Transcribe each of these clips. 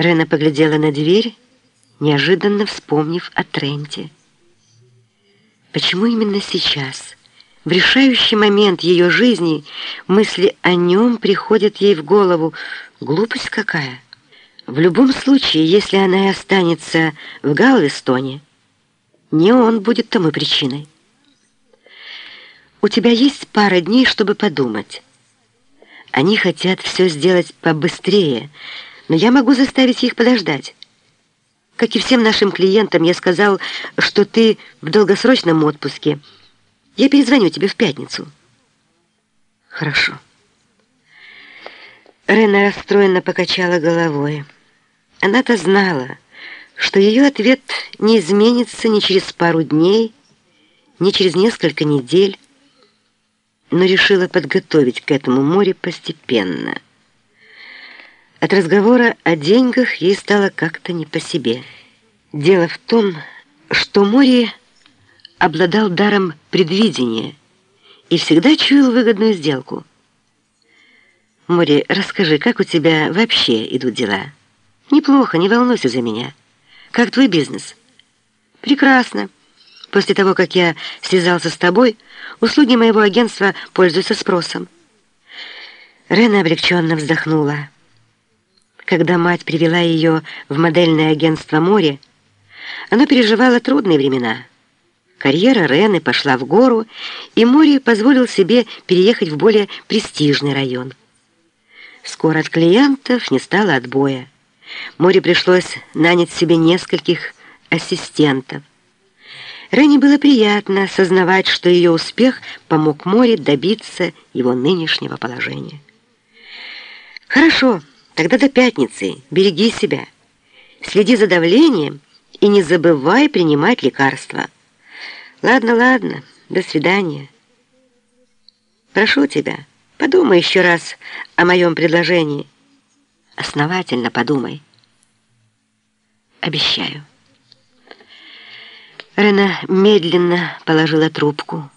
Рена поглядела на дверь, неожиданно вспомнив о Тренте. Почему именно сейчас, в решающий момент ее жизни, мысли о нем приходят ей в голову? Глупость какая! В любом случае, если она и останется в Галвестоне, не он будет тому причиной. У тебя есть пара дней, чтобы подумать. Они хотят все сделать побыстрее, но я могу заставить их подождать. Как и всем нашим клиентам, я сказал, что ты в долгосрочном отпуске. Я перезвоню тебе в пятницу. Хорошо. Рена расстроенно покачала головой. Она-то знала, что ее ответ не изменится ни через пару дней, ни через несколько недель, но решила подготовить к этому море постепенно. От разговора о деньгах ей стало как-то не по себе. Дело в том, что море обладал даром предвидения и всегда чуял выгодную сделку. Море, расскажи, как у тебя вообще идут дела?» Неплохо, не волнуйся за меня. Как твой бизнес? Прекрасно. После того, как я связался с тобой, услуги моего агентства пользуются спросом. Рена облегченно вздохнула. Когда мать привела ее в модельное агентство «Море», она переживала трудные времена. Карьера Рены пошла в гору, и Море позволил себе переехать в более престижный район. Скоро от клиентов не стало отбоя. Море пришлось нанять себе нескольких ассистентов. Рене было приятно осознавать, что ее успех помог Море добиться его нынешнего положения. «Хорошо, тогда до пятницы. Береги себя. Следи за давлением и не забывай принимать лекарства. Ладно, ладно, до свидания. Прошу тебя, подумай еще раз о моем предложении». Основательно подумай. Обещаю. Рена медленно положила трубку.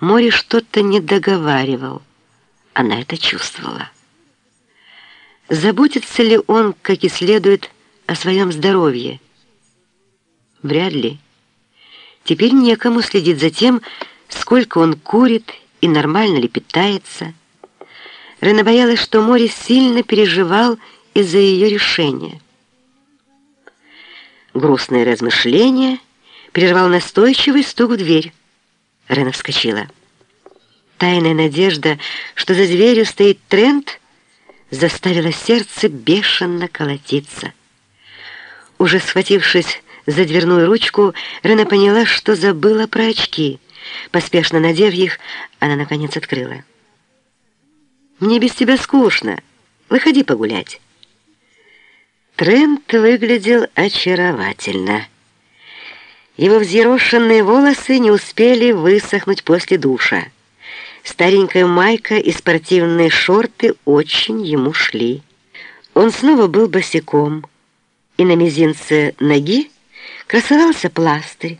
Море что-то не договаривал. Она это чувствовала. Заботится ли он, как и следует, о своем здоровье? Вряд ли. Теперь некому следить за тем, сколько он курит и нормально ли питается. Рена боялась, что море сильно переживал из-за ее решения. Грустное размышление прервал настойчивый стук в дверь. Рена вскочила. Тайная надежда, что за дверью стоит Трент, заставила сердце бешено колотиться. Уже схватившись за дверную ручку, Рена поняла, что забыла про очки. Поспешно надев их, она, наконец, открыла. Мне без тебя скучно. Выходи погулять». Трент выглядел очаровательно. Его взъерошенные волосы не успели высохнуть после душа. Старенькая майка и спортивные шорты очень ему шли. Он снова был босиком, и на мизинце ноги красовался пластырь.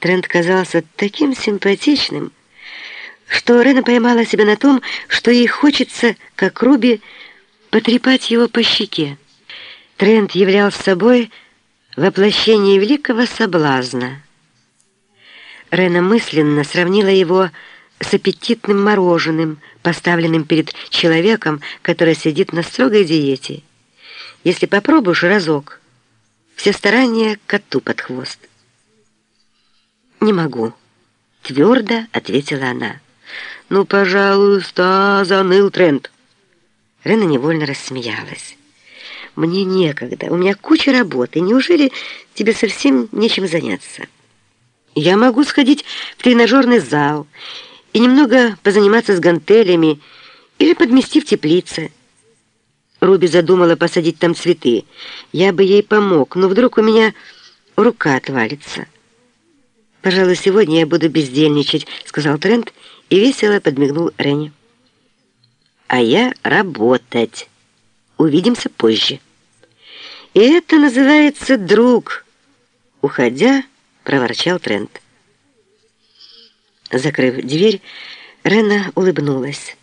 Трент казался таким симпатичным, что Рена поймала себя на том, что ей хочется, как Руби, потрепать его по щеке. Трент являл собой воплощение великого соблазна. Рена мысленно сравнила его с аппетитным мороженым, поставленным перед человеком, который сидит на строгой диете. Если попробуешь разок, все старания коту под хвост. «Не могу», — твердо ответила она. «Ну, пожалуйста», — заныл Трент. Рена невольно рассмеялась. «Мне некогда, у меня куча работы. Неужели тебе совсем нечем заняться? Я могу сходить в тренажерный зал и немного позаниматься с гантелями или подмести в теплице». Руби задумала посадить там цветы. Я бы ей помог, но вдруг у меня рука отвалится. «Пожалуй, сегодня я буду бездельничать», — сказал Трент и весело подмигнул Рене. «А я работать. Увидимся позже». «И это называется друг», — уходя, проворчал Трент. Закрыв дверь, Рена улыбнулась.